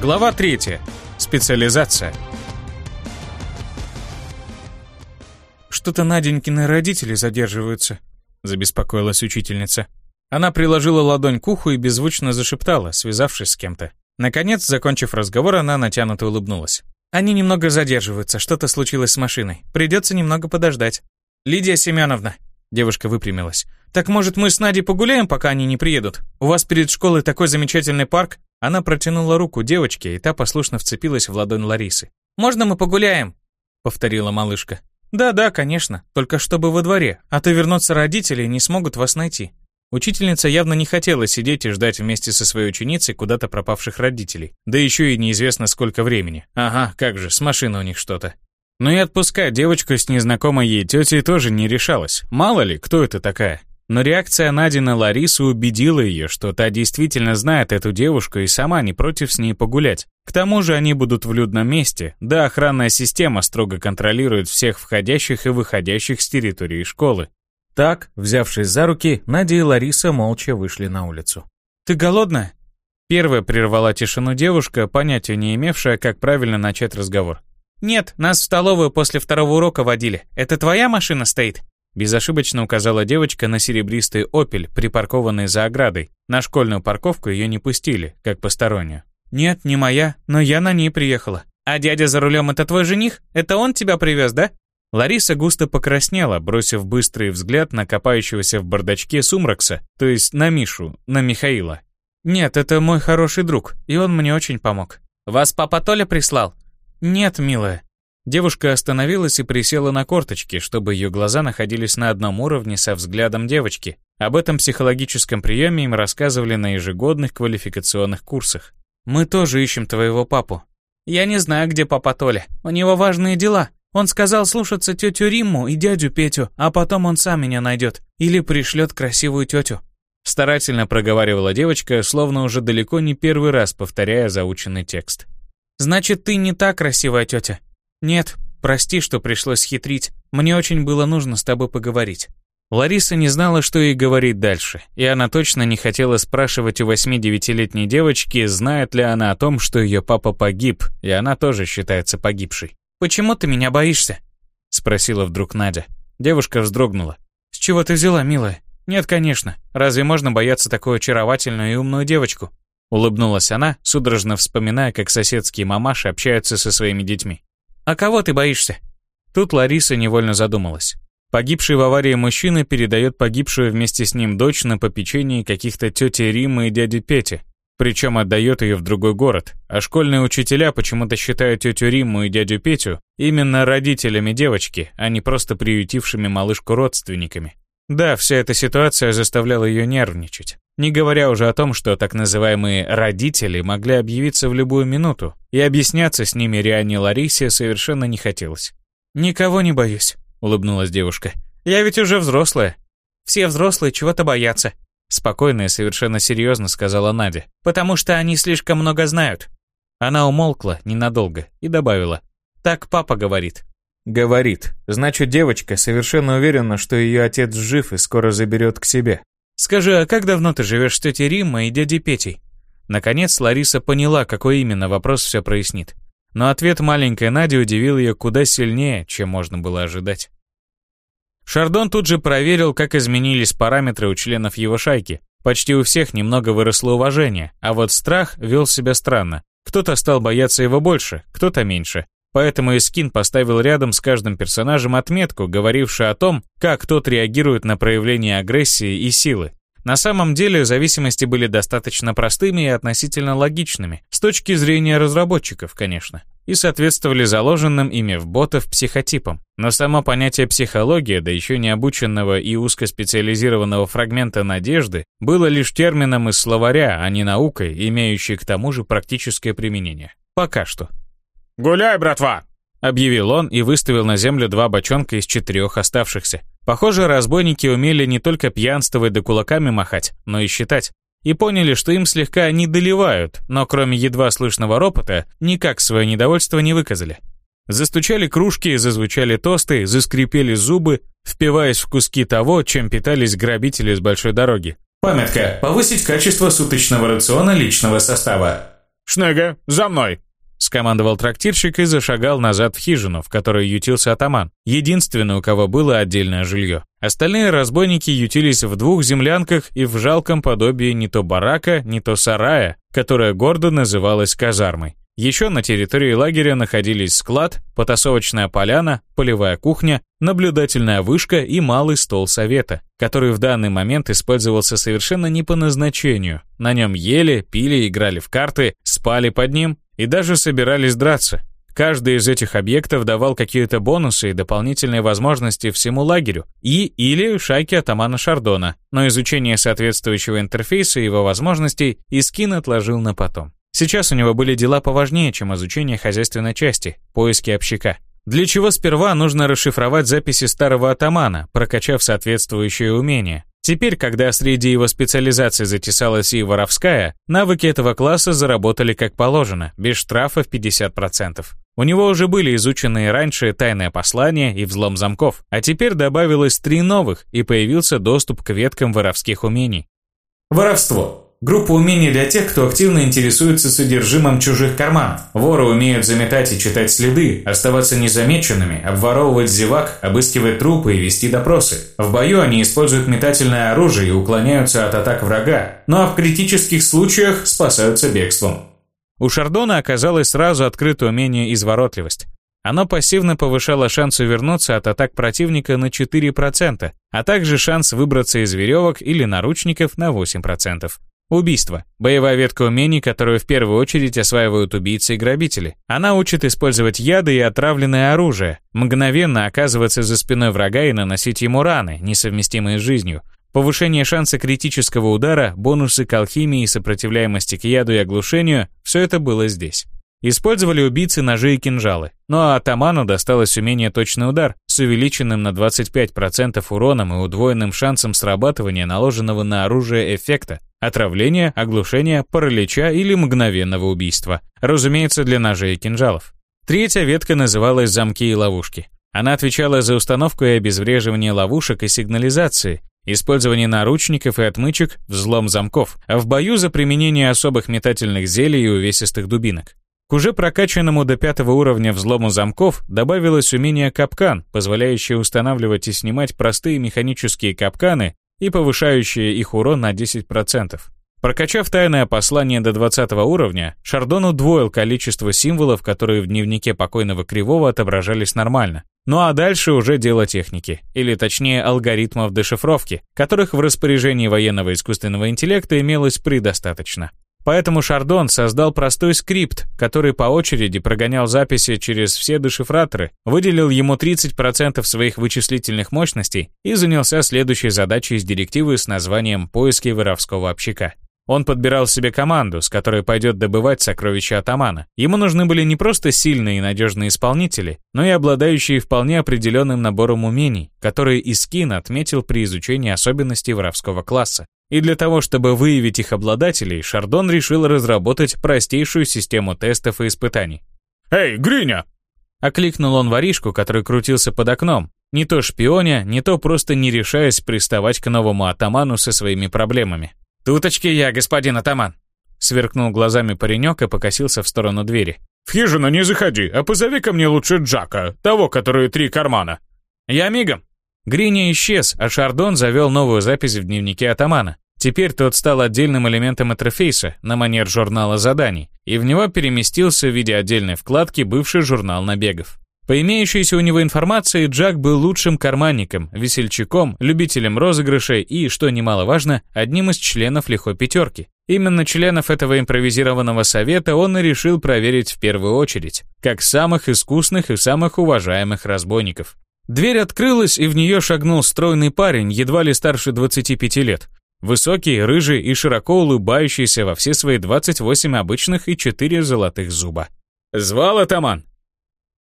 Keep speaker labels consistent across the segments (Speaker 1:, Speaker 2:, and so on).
Speaker 1: Глава 3. Специализация. «Что-то Наденькины родители задерживаются», — забеспокоилась учительница. Она приложила ладонь к уху и беззвучно зашептала, связавшись с кем-то. Наконец, закончив разговор, она натянуто улыбнулась. «Они немного задерживаются, что-то случилось с машиной. Придется немного подождать». «Лидия Семеновна», — девушка выпрямилась, «так может мы с Надей погуляем, пока они не приедут? У вас перед школой такой замечательный парк?» Она протянула руку девочке, и та послушно вцепилась в ладонь Ларисы. «Можно мы погуляем?» — повторила малышка. «Да-да, конечно, только чтобы во дворе, а то вернутся родители не смогут вас найти». Учительница явно не хотела сидеть и ждать вместе со своей ученицей куда-то пропавших родителей. Да еще и неизвестно сколько времени. Ага, как же, с машиной у них что-то. Но и отпускать девочку с незнакомой ей тетей тоже не решалась. Мало ли, кто это такая. Но реакция Нади на Ларису убедила ее, что та действительно знает эту девушку и сама не против с ней погулять. К тому же они будут в людном месте, да охранная система строго контролирует всех входящих и выходящих с территории школы. Так, взявшись за руки, Надя и Лариса молча вышли на улицу. «Ты голодная?» Первая прервала тишину девушка, понятия не имевшая, как правильно начать разговор. «Нет, нас в столовую после второго урока водили. Это твоя машина стоит?» Безошибочно указала девочка на серебристый «Опель», припаркованный за оградой. На школьную парковку ее не пустили, как постороннюю. «Нет, не моя, но я на ней приехала». «А дядя за рулем это твой жених? Это он тебя привез, да?» Лариса густо покраснела, бросив быстрый взгляд на копающегося в бардачке Сумракса, то есть на Мишу, на Михаила. «Нет, это мой хороший друг, и он мне очень помог». «Вас папа Толя прислал?» «Нет, милая, Девушка остановилась и присела на корточки, чтобы ее глаза находились на одном уровне со взглядом девочки. Об этом психологическом приеме им рассказывали на ежегодных квалификационных курсах. «Мы тоже ищем твоего папу». «Я не знаю, где папа Толя. У него важные дела. Он сказал слушаться тетю Римму и дядю Петю, а потом он сам меня найдет. Или пришлет красивую тетю». Старательно проговаривала девочка, словно уже далеко не первый раз повторяя заученный текст. «Значит, ты не та красивая тетя?» «Нет, прости, что пришлось хитрить. Мне очень было нужно с тобой поговорить». Лариса не знала, что ей говорить дальше, и она точно не хотела спрашивать у 8-9-летней девочки, знает ли она о том, что ее папа погиб, и она тоже считается погибшей. «Почему ты меня боишься?» — спросила вдруг Надя. Девушка вздрогнула. «С чего ты взяла, милая?» «Нет, конечно. Разве можно бояться такую очаровательную и умную девочку?» Улыбнулась она, судорожно вспоминая, как соседские мамаши общаются со своими детьми. «А кого ты боишься?» Тут Лариса невольно задумалась. Погибший в аварии мужчина передает погибшую вместе с ним дочь на попечение каких-то тети Римы и дяди Пети. Причем отдает ее в другой город. А школьные учителя почему-то считают тетю Римму и дядю Петю именно родителями девочки, а не просто приютившими малышку родственниками. Да, вся эта ситуация заставляла ее нервничать. Не говоря уже о том, что так называемые «родители» могли объявиться в любую минуту, и объясняться с ними Риане Ларисе совершенно не хотелось. «Никого не боюсь», — улыбнулась девушка. «Я ведь уже взрослая». «Все взрослые чего-то боятся», — спокойно и совершенно серьезно сказала Надя. «Потому что они слишком много знают». Она умолкла ненадолго и добавила. «Так папа говорит». «Говорит. Значит, девочка совершенно уверена, что ее отец жив и скоро заберет к себе. «Скажи, а как давно ты живешь с тетей Риммой и дядей Петей?» Наконец Лариса поняла, какой именно вопрос все прояснит. Но ответ маленькой Нади удивил ее куда сильнее, чем можно было ожидать. Шардон тут же проверил, как изменились параметры у членов его шайки. Почти у всех немного выросло уважение, а вот страх вел себя странно. Кто-то стал бояться его больше, кто-то меньше. Поэтому Искин поставил рядом с каждым персонажем отметку, говорившую о том, как тот реагирует на проявление агрессии и силы. На самом деле зависимости были достаточно простыми и относительно логичными, с точки зрения разработчиков, конечно, и соответствовали заложенным ими в ботов психотипам. Но само понятие психология, да еще не обученного и узкоспециализированного фрагмента надежды, было лишь термином из словаря, а не наукой, имеющей к тому же практическое применение. Пока что.
Speaker 2: «Гуляй, братва!» — объявил он и выставил на землю два бочонка из четырех оставшихся. Похоже, разбойники умели не только пьянствовать да кулаками махать, но и считать. И поняли, что им слегка не доливают, но кроме едва слышного ропота, никак свое недовольство не выказали. Застучали кружки, зазвучали тосты, заскрипели зубы, впиваясь в куски того, чем питались грабители с большой дороги.
Speaker 3: Памятка. Повысить качество суточного рациона личного состава.
Speaker 2: Шнега, за мной!» Скомандовал трактирщик и зашагал назад в хижину, в которой ютился атаман, единственный, у кого было отдельное жилье. Остальные разбойники ютились в двух землянках и в жалком подобии не то барака, не то сарая, которая гордо называлась казармой. Еще на территории лагеря находились склад, потасовочная поляна, полевая кухня, наблюдательная вышка и малый стол совета, который в данный момент использовался совершенно не по назначению. На нем ели, пили, играли в карты, спали под ним и даже собирались драться. Каждый из этих объектов давал какие-то бонусы и дополнительные возможности всему лагерю и или шайке атамана Шардона, но изучение соответствующего интерфейса и его возможностей Искин отложил на потом. Сейчас у него были дела поважнее, чем изучение хозяйственной части, поиски общака. Для чего сперва нужно расшифровать записи старого атамана, прокачав соответствующие умения. Теперь, когда среди его специализаций затесалась и воровская, навыки этого класса заработали как положено, без штрафа в 50%. У него уже были изучены раньше тайное послание и взлом замков, а теперь добавилось три новых и появился доступ к веткам воровских умений.
Speaker 1: Воровство. Группа умений для тех, кто активно интересуется содержимым чужих карманов. Воры умеют заметать и читать следы, оставаться незамеченными, обворовывать зевак, обыскивать трупы и вести допросы. В бою они используют метательное оружие и уклоняются от атак врага, ну а в критических случаях спасаются бегством.
Speaker 2: У Шардона оказалось сразу открыто умение изворотливость. Оно пассивно повышало шанс увернуться от атак противника на 4%, а также шанс выбраться из веревок или наручников на 8%. Убийство. Боевая ветка умений, которую в первую очередь осваивают убийцы и грабители. Она учит использовать яды и отравленное оружие, мгновенно оказываться за спиной врага и наносить ему раны, несовместимые с жизнью. Повышение шанса критического удара, бонусы к алхимии и сопротивляемости к яду и оглушению – все это было здесь. Использовали убийцы ножи и кинжалы. А атаману досталось умение точный удар с увеличенным на 25% уроном и удвоенным шансом срабатывания наложенного на оружие эффекта, отравления, оглушения, паралича или мгновенного убийства. Разумеется, для ножей и кинжалов. Третья ветка называлась «Замки и ловушки». Она отвечала за установку и обезвреживание ловушек и сигнализации, использование наручников и отмычек, взлом замков, а в бою за применение особых метательных зелий и увесистых дубинок. К уже прокачанному до пятого уровня взлому замков добавилось умение капкан, позволяющее устанавливать и снимать простые механические капканы и повышающее их урон на 10%. Прокачав тайное послание до 20 уровня, Шардон удвоил количество символов, которые в дневнике покойного Кривого отображались нормально. Ну а дальше уже дело техники, или точнее алгоритмов дешифровки, которых в распоряжении военного искусственного интеллекта имелось предостаточно. Поэтому Шардон создал простой скрипт, который по очереди прогонял записи через все дешифраторы, выделил ему 30% своих вычислительных мощностей и занялся следующей задачей из директивы с названием «Поиски воровского общака». Он подбирал себе команду, с которой пойдет добывать сокровища атамана. Ему нужны были не просто сильные и надежные исполнители, но и обладающие вполне определенным набором умений, которые Искин отметил при изучении особенностей воровского класса. И для того, чтобы выявить их обладателей, Шардон решил разработать простейшую систему тестов и испытаний. «Эй, Гриня!» Окликнул он воришку, который крутился под окном, не то шпионя, не то просто не решаясь приставать к новому атаману со своими проблемами. «Туточки я, господин атаман!» Сверкнул глазами паренек и покосился в сторону двери. «В хижину не заходи, а позови ко мне лучше Джака, того, который три кармана». «Я мигом!» Гриня исчез, а Шардон завел новую запись в дневнике атамана. Теперь тот стал отдельным элементом интерфейса на манер журнала заданий, и в него переместился в виде отдельной вкладки бывший журнал набегов. По имеющейся у него информации, Джак был лучшим карманником, весельчаком, любителем розыгрышей и, что немаловажно, одним из членов лихой пятерки. Именно членов этого импровизированного совета он и решил проверить в первую очередь, как самых искусных и самых уважаемых разбойников. Дверь открылась, и в нее шагнул стройный парень, едва ли старше 25 лет. Высокий, рыжий и широко улыбающийся во все свои 28 обычных и 4 золотых зуба. «Звал атаман?»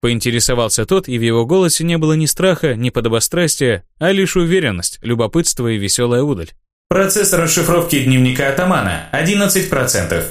Speaker 2: Поинтересовался тот, и в его голосе не было ни страха, ни подобострастия, а лишь уверенность, любопытство и веселая удаль.
Speaker 1: Процесс расшифровки дневника атамана – 11%.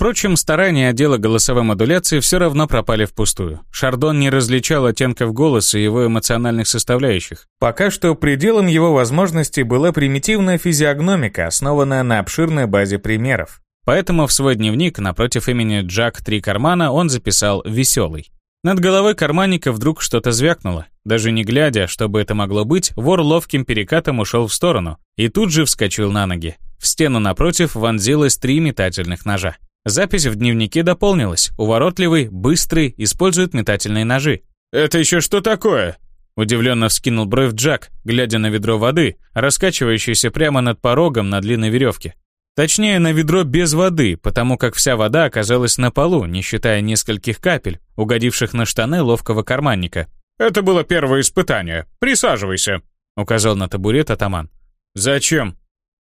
Speaker 2: Впрочем, старания отдела голосовой модуляции все равно пропали впустую. Шардон не различал оттенков голоса и его эмоциональных составляющих. Пока что пределом его возможностей была примитивная физиогномика, основанная на обширной базе примеров. Поэтому в свой дневник напротив имени Джак Три Кармана он записал «Веселый». Над головой карманника вдруг что-то звякнуло. Даже не глядя, что бы это могло быть, вор ловким перекатом ушел в сторону и тут же вскочил на ноги. В стену напротив вонзилось три метательных ножа. Запись в дневнике дополнилась. Уворотливый, быстрый, использует метательные ножи.
Speaker 1: «Это еще что такое?»
Speaker 2: Удивленно вскинул бровь Джак, глядя на ведро воды, раскачивающееся прямо над порогом на длинной веревке. Точнее, на ведро без воды, потому как вся вода оказалась на полу, не считая нескольких капель, угодивших на штаны ловкого карманника.
Speaker 1: «Это было первое испытание. Присаживайся», — указал на табурет атаман.
Speaker 2: «Зачем?»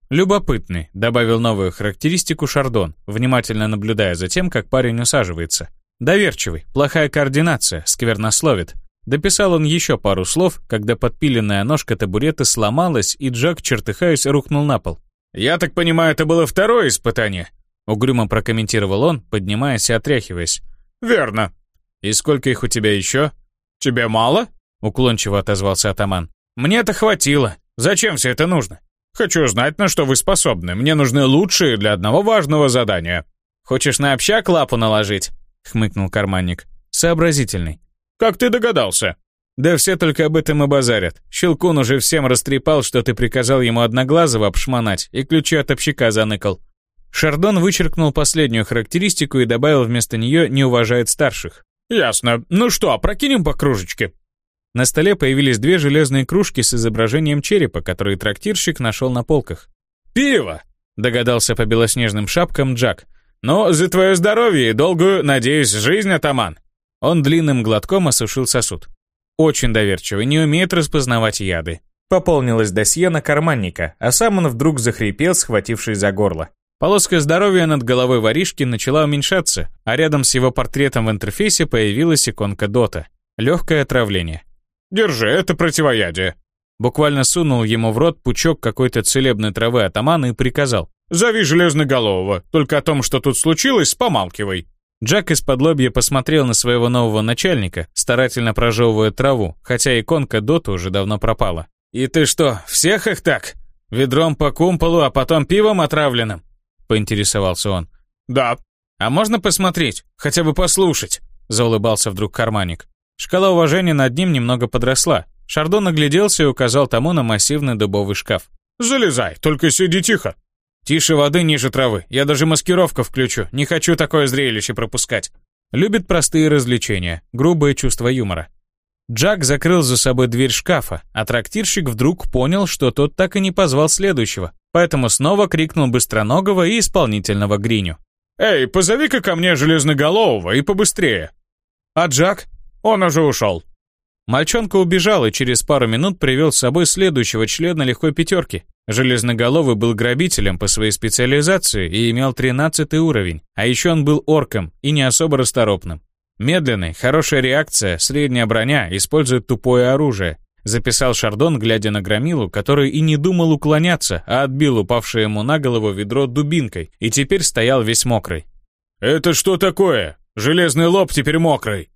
Speaker 2: «Любопытный», — добавил новую характеристику Шардон, внимательно наблюдая за тем, как парень усаживается. «Доверчивый, плохая координация, сквернословит». Дописал он еще пару слов, когда подпиленная ножка табурета сломалась, и Джак, чертыхаясь, рухнул на пол.
Speaker 1: «Я так понимаю, это было второе испытание?»
Speaker 2: Угрюмо прокомментировал он, поднимаясь и отряхиваясь.
Speaker 1: «Верно».
Speaker 2: «И сколько их у тебя еще?»
Speaker 1: «Тебе мало?»
Speaker 2: Уклончиво отозвался атаман.
Speaker 1: «Мне-то хватило. Зачем все это нужно? Хочу знать, на что вы способны. Мне нужны лучшие для одного важного задания».
Speaker 2: «Хочешь на общак лапу наложить?» Хмыкнул карманник. «Сообразительный».
Speaker 1: «Как ты догадался?»
Speaker 2: «Да все только об этом и базарят. Щелкун уже всем растрепал, что ты приказал ему одноглазого обшмонать и ключи от общака заныкал». Шардон вычеркнул последнюю характеристику и добавил вместо нее «не уважает старших».
Speaker 1: «Ясно. Ну что, прокинем по кружечке?»
Speaker 2: На столе появились две железные кружки с изображением черепа, которые трактирщик нашел на полках.
Speaker 1: «Пиво!» — догадался по белоснежным шапкам Джак. «Ну, за твое здоровье и долгую, надеюсь, жизнь, атаман!»
Speaker 2: Он длинным глотком осушил сосуд. Очень доверчивый, не умеет распознавать яды. Пополнилось досье на карманника, а сам он вдруг захрипел, схватившись за горло. Полоска здоровья над головой воришки начала уменьшаться, а рядом с его портретом в интерфейсе появилась иконка Дота. Легкое отравление.
Speaker 1: «Держи, это противоядие».
Speaker 2: Буквально сунул ему в рот пучок какой-то целебной травы атамана и приказал.
Speaker 1: «Зови Железноголового, только о том, что тут случилось, помалкивай».
Speaker 2: Джак из-под лобья посмотрел на своего нового начальника, старательно прожевывая траву, хотя иконка Дота уже давно пропала. «И ты что, всех их так? Ведром по кумполу, а потом пивом отравленным?» — поинтересовался он.
Speaker 1: «Да».
Speaker 2: «А можно посмотреть? Хотя бы послушать?» — заулыбался вдруг карманник. Шкала уважения над ним немного подросла. Шардон нагляделся и указал тому на массивный дубовый шкаф.
Speaker 1: «Залезай, только сиди тихо».
Speaker 2: «Тише воды ниже травы. Я даже маскировку включу. Не хочу такое зрелище пропускать». Любит простые развлечения, грубое чувство юмора. Джак закрыл за собой дверь шкафа, а трактирщик вдруг понял, что тот так и не позвал следующего, поэтому снова крикнул быстроногого и исполнительного Гриню.
Speaker 1: «Эй, позови-ка ко мне Железноголового и побыстрее!»
Speaker 2: «А Джак?»
Speaker 1: «Он уже ушел.
Speaker 2: Мальчонка убежал и через пару минут привел с собой следующего члена легкой пятерки. Железноголовый был грабителем по своей специализации и имел 13 уровень, а еще он был орком и не особо расторопным. Медленный, хорошая реакция, средняя броня, использует тупое оружие. Записал Шардон, глядя на громилу, который и не думал уклоняться, а отбил упавшее ему на голову ведро дубинкой и теперь стоял весь мокрый.
Speaker 1: «Это что такое? Железный лоб теперь мокрый!»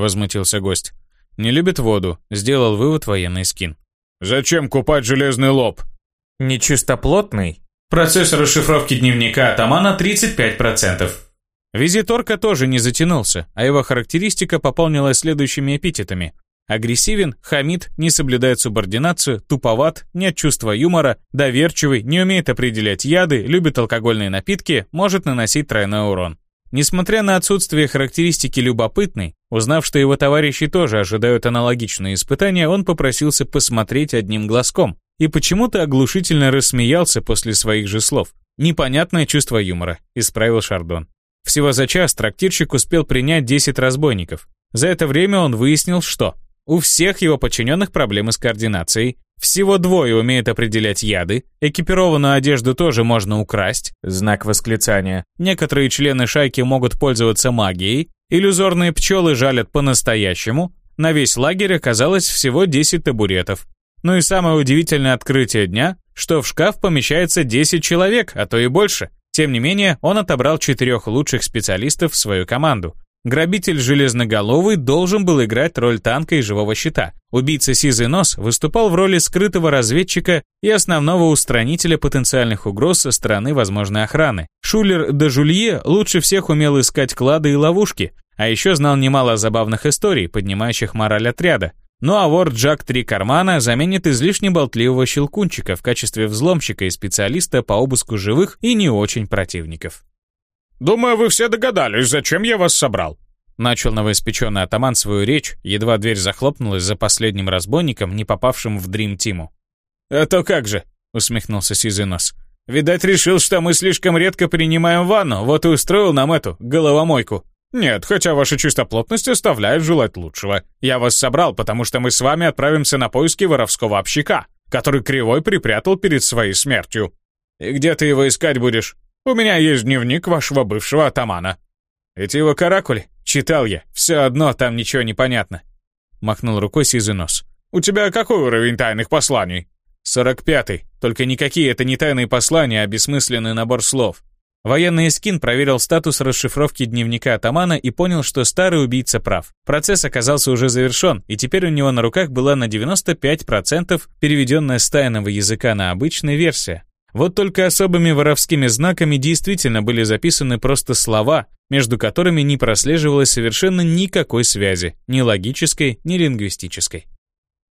Speaker 1: Возмутился гость.
Speaker 2: Не любит воду, сделал вывод военный скин.
Speaker 1: Зачем купать железный лоб?
Speaker 2: Нечистоплотный. Процесс расшифровки дневника атамана 35%. Визиторка тоже не затянулся, а его характеристика пополнилась следующими эпитетами. Агрессивен, хамит, не соблюдает субординацию, туповат, нет чувства юмора, доверчивый, не умеет определять яды, любит алкогольные напитки, может наносить тройной урон. Несмотря на отсутствие характеристики любопытный, узнав, что его товарищи тоже ожидают аналогичные испытания, он попросился посмотреть одним глазком и почему-то оглушительно рассмеялся после своих же слов. «Непонятное чувство юмора», — исправил Шардон. Всего за час трактирщик успел принять 10 разбойников. За это время он выяснил, что у всех его подчиненных проблемы с координацией, всего двое умеют определять яды, экипированную одежду тоже можно украсть, знак восклицания. Некоторые члены шайки могут пользоваться магией, иллюзорные пчелы жалят по-настоящему, на весь лагерь оказалось всего 10 табуретов. Ну и самое удивительное открытие дня, что в шкаф помещается 10 человек, а то и больше. Тем не менее, он отобрал четырех лучших специалистов в свою команду.
Speaker 1: Грабитель железноголовый должен был играть роль танка и живого щита. Убийца Сизый Нос выступал в роли скрытого разведчика и основного устранителя потенциальных угроз со стороны возможной охраны. Шулер де Жулье лучше всех умел искать клады и ловушки, а еще знал немало забавных историй, поднимающих мораль отряда. Ну а вор Джак Три Кармана заменит излишне болтливого щелкунчика в качестве взломщика и специалиста по обыску живых и не очень противников.
Speaker 2: «Думаю, вы все догадались, зачем я вас собрал».
Speaker 1: Начал новоиспеченный атаман свою речь, едва дверь захлопнулась за последним разбойником, не попавшим в Дрим-Тиму.
Speaker 2: «А то как же», — усмехнулся Сизый Нос. «Видать, решил, что мы слишком редко принимаем ванну, вот и устроил нам эту головомойку. Нет, хотя ваша чистоплотность оставляет желать лучшего. Я вас собрал, потому что мы с вами отправимся на поиски воровского общака, который Кривой припрятал перед своей смертью. И где ты его искать будешь? У меня есть дневник вашего бывшего атамана».
Speaker 1: «Эти его каракули? Читал я. Все одно там ничего не понятно». Махнул рукой сизый нос.
Speaker 2: «У тебя какой уровень тайных посланий?»
Speaker 1: «Сорок пятый. Только никакие это не тайные послания, а бессмысленный набор слов. Военный скин проверил статус расшифровки дневника атамана и понял, что старый убийца прав. Процесс оказался уже завершен, и теперь у него на руках была на 95% переведенная с тайного языка на обычная версия. Вот только особыми воровскими знаками действительно были записаны просто слова, между которыми не прослеживалось совершенно никакой связи, ни логической, ни лингвистической.